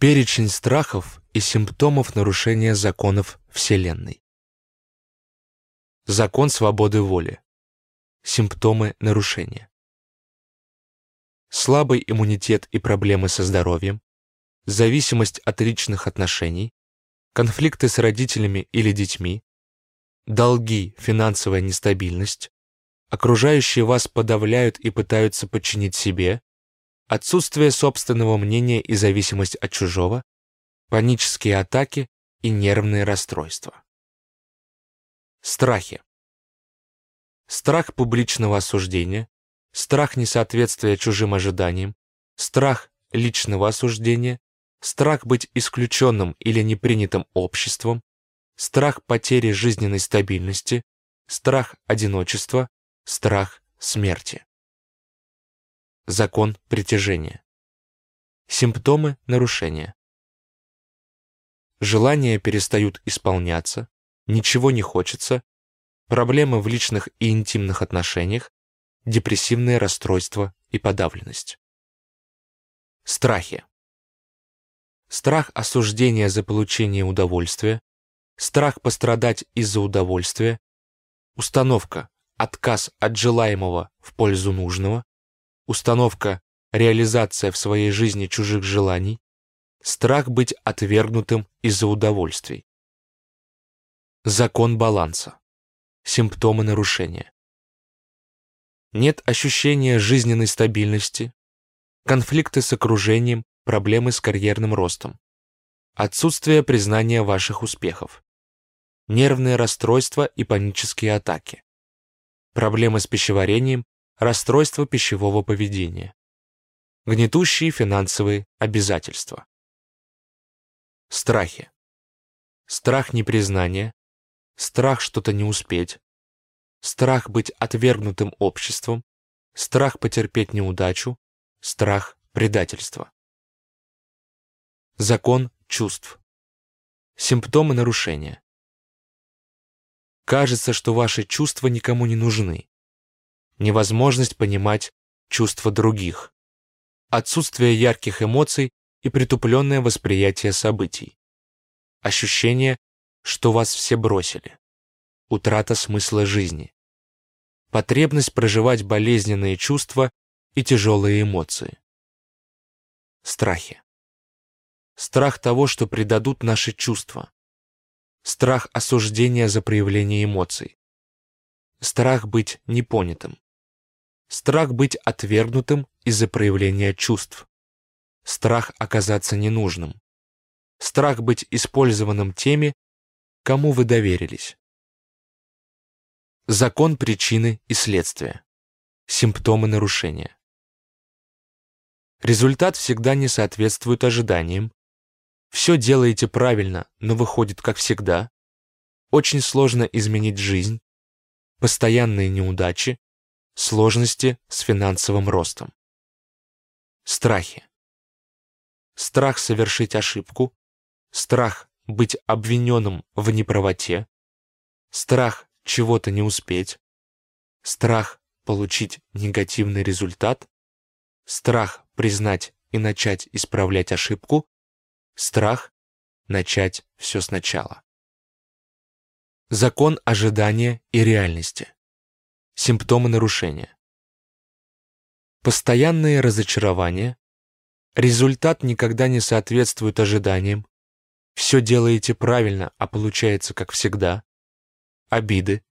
Перечень страхов и симптомов нарушения законов Вселенной. Закон свободы воли. Симптомы нарушения. Слабый иммунитет и проблемы со здоровьем, зависимость от личных отношений, конфликты с родителями или детьми, долги, финансовая нестабильность, окружающие вас подавляют и пытаются подчинить себе, отсутствие собственного мнения и зависимость от чужого, панические атаки и нервные расстройства. Страхи. Страх публичного осуждения, страх несоответствия чужим ожиданиям, страх личного осуждения, страх быть исключенным или непринятым обществом, страх потери жизненной стабильности, страх одиночества, страх смерти. Закон притяжения. Симптомы нарушения. Желания перестают исполняться, ничего не хочется, проблемы в личных и интимных отношениях, депрессивные расстройства и подавленность. Страхи. Страх осуждения за получение удовольствия, страх пострадать из-за удовольствия, установка отказ от желаемого в пользу нужного, установка реализация в своей жизни чужих желаний, страх быть отвергнутым из-за удовольствий. Закон баланса. Симптомы нарушения. Нет ощущения жизненной стабильности, конфликты с окружением, проблемы с карьерным ростом, отсутствие признания ваших успехов, нервные расстройства и панические атаки, проблемы с пищеварением, расстройства пищевого поведения, гнетущие финансовые обязательства. Страхи. Страх непризнания, страх что-то не успеть, страх быть отвергнутым обществом, страх потерпеть неудачу, страх предательства. Закон чувств. Симптомы нарушения. Кажется, что ваши чувства никому не нужны. Невозможность понимать чувства других. Отсутствие ярких эмоций и притупленное восприятие событий. Ощущение, что вас все бросили. Утрата смысла жизни. Потребность проживать болезненные чувства и тяжелые эмоции. Страхи. Страх того, что предадут наши чувства страх осуждения за проявление эмоций, страх быть непонятым, страх быть отвергнутым из-за проявления чувств, страх оказаться ненужным, страх быть использованным теми, кому вы доверились. Закон причины и следствия. Симптомы нарушения. Результат всегда не соответствует ожиданиям, все делаете правильно, но выходит как всегда. Очень сложно изменить жизнь. Постоянные неудачи. Сложности с финансовым ростом. Страхи. Страх совершить ошибку. Страх быть обвиненным в неправоте. Страх чего-то не успеть. Страх получить негативный результат. Страх признать и начать исправлять ошибку Страх — начать все сначала. Закон ожидания и реальности. Симптомы нарушения. Постоянные разочарования. Результат никогда не соответствует ожиданиям. Все делаете правильно, а получается как всегда. Обиды.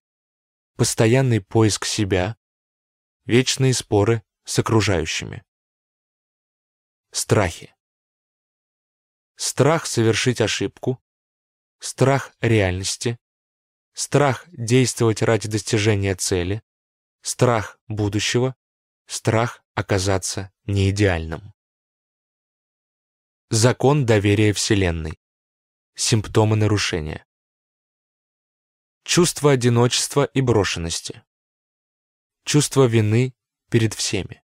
Постоянный поиск себя. Вечные споры с окружающими. Страхи страх совершить ошибку, страх реальности, страх действовать ради достижения цели, страх будущего, страх оказаться неидеальным. Закон доверия Вселенной. Симптомы нарушения. Чувство одиночества и брошенности. Чувство вины перед всеми.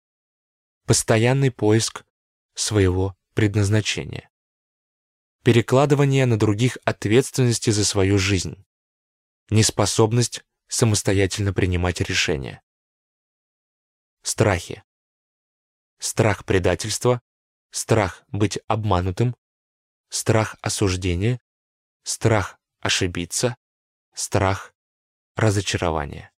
Постоянный поиск своего предназначения перекладывание на других ответственности за свою жизнь, неспособность самостоятельно принимать решения. Страхи. Страх предательства, страх быть обманутым, страх осуждения, страх ошибиться, страх разочарования.